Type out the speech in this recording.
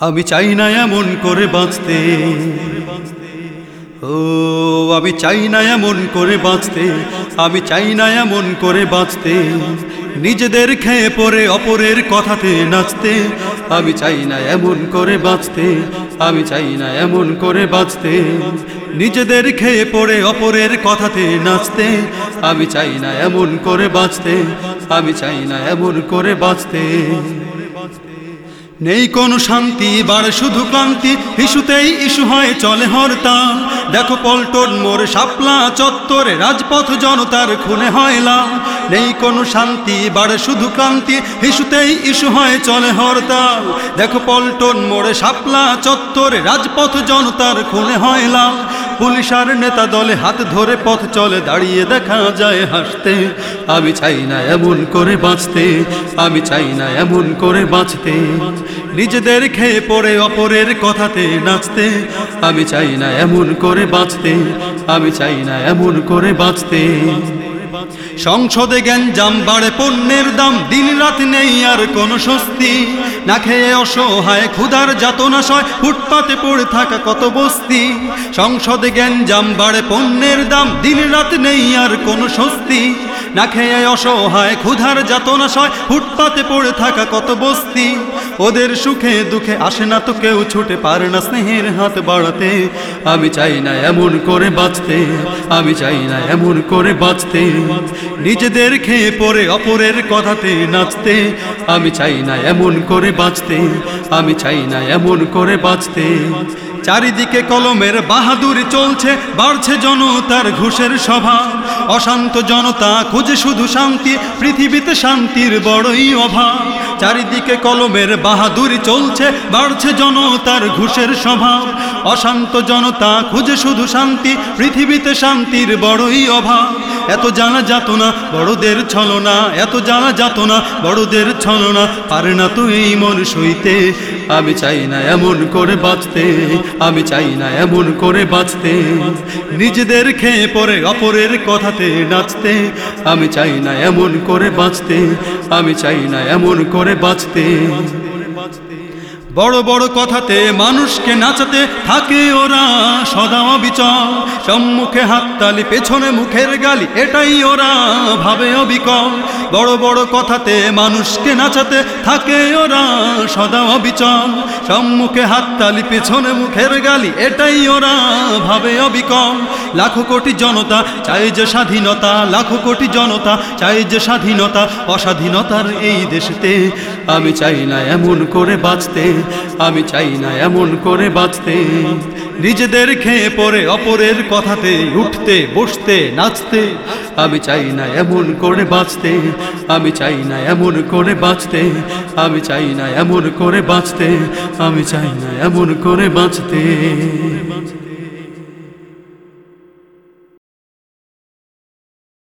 আমি চাই না এমন করে বাঁচতে। ও, আমি চাই না এমন করে বাঁচতে। আমি চাই না এমন করে বাঁচতে। নিজেদের খেয়ে পরে অপরের কথাতে নাচতে। আমি চাই না এমন করে বাঁচতে। আমি চাই না এমন করে বাঁচতে। নিজেদের খেয়ে পড়ে অপরের কথাতে নাচতে। আমি চাই না এমন করে বাঁচতে। আমি চাই না এমন করে বাঁচতে। নেই কোনো শান্তি বাড়ে শুধু ক্লান্তি। ইস্যুতেই ইস্যু হয়, চলে হরতাল দেখো পল্টন মোর শাপলা চত্বরে, রাজপথ জনতার খুনে হয় লাল নেই কোনো শান্তি বাড়ে শুধু ক্লান্তি। ইস্যুতেই ইস্যু হয়, চলে হরতাল দেখো পল্টন মোড়ে, শাপলা চত্বরে, রাজপথ জনতার খুনে হয় লাল পুলিশ আর নেতা দলে হাত ধরে পথ চলে দাঁড়িয়ে দেখা যায় হাসতে। আমি চাই না এমন করে বাঁচতে, আমি চাই না এমন করে বাঁচতে। নিজেদের খেয়ে পড়ে অপরের কথাতে নাচতে। আমি চাই না এমন করে বাঁচতে, আমি চাই না এমন করে বাঁচতে। সংসদে গ্যাঞ্জাম বাড়ে, পণ্যের দাম দিন রাত নেই আর কোনো স্বস্তি। না খেয়ে অসহায়, ক্ষুধার যাতনা সয় ফুটপাতে পড়ে থাকা কত বস্তি। সংসদে গ্যাঞ্জাম বাড়ে, পণ্যের দাম দিন রাত নেই আর কোনো স্বস্তি। না খেয়ে অসহায়, ক্ষুধার যাতনা সয় ফুটপাতে পড়ে থাকা কত বস্তি। ওদের সুখে দুঃখে আসে না তো কেউ, ছুটে পারে না স্নেহের হাত বাড়াতে। আমি চাই না এমন করে বাঁচতে, আমি চাই না এমন করে বাঁচতে। নিজেদের খেয়ে পড়ে অপরের কথাতে নাচতে। আমি চাই না এমন করে বাঁচতে, আমি চাই না এমন করে বাঁচতে। চারিদিকে কলমের বাহাদুরি চলছে, বাড়ছে জনতার ঘুষের সভা। অশান্ত জনতা খুঁজে শুধু শান্তি, পৃথিবীতে শান্তির বড়ই অভাব। চারিদিকে কলমের বাহাদুরি চলছে, বাড়ছে জনতার ঘুষের স্বভাব অশান্ত জনতা খুঁজে শুধু শান্তি, পৃথিবীতে শান্তির বড়ই অভাব। এত জানা যাত না, বড়দের ছলনা। এত জানা যাত না, বড়দের ছলনা। পারে না তো এই মন সইতে। আমি চাই না এমন করে বাঁচতে। আমি চাই না এমন করে বাঁচতে। নিজেদের খেয়ে পরে অপরের কথাতে নাচতে। আমি চাই না এমন করে বাঁচতে। আমি চাই না এমন করে বাঁচতে। বড় বড় কথাতে মানুষকে নাচাতে থাকে ওরা সদা অবিচল। সম্মুখে হাততালি, পেছনে মুখের গালি, এটাই ওরা ভাবে অবিকল। বড় বড় কথাতে মানুষকে নাচাতে থাকে ওরা সদা অবিচল। সম্মুখে হাততালি, পেছনে মুখের গালি, এটাই ওরা ভাবে অবিকল। লাখো কোটি জনতা চাই যে স্বাধীনতা, লাখো কোটি জনতা চাই যে স্বাধীনতা, অস্বাধীনতার এই দেশেতে আমি চাই না এমন করে বাঁচতে। আমি চাই না এমন করে বাঁচতে। নিজেদের খেয়ে পরে অপরের কথাতে, উঠতে, বসতে, নাচতে। আমি চাই না এমন করে বাঁচতে। আমি চাই না এমন করে বাঁচতে। আমি চাই না এমন করে বাঁচতে। আমি চাই না এমন করে বাঁচতে।